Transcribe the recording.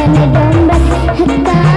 めっん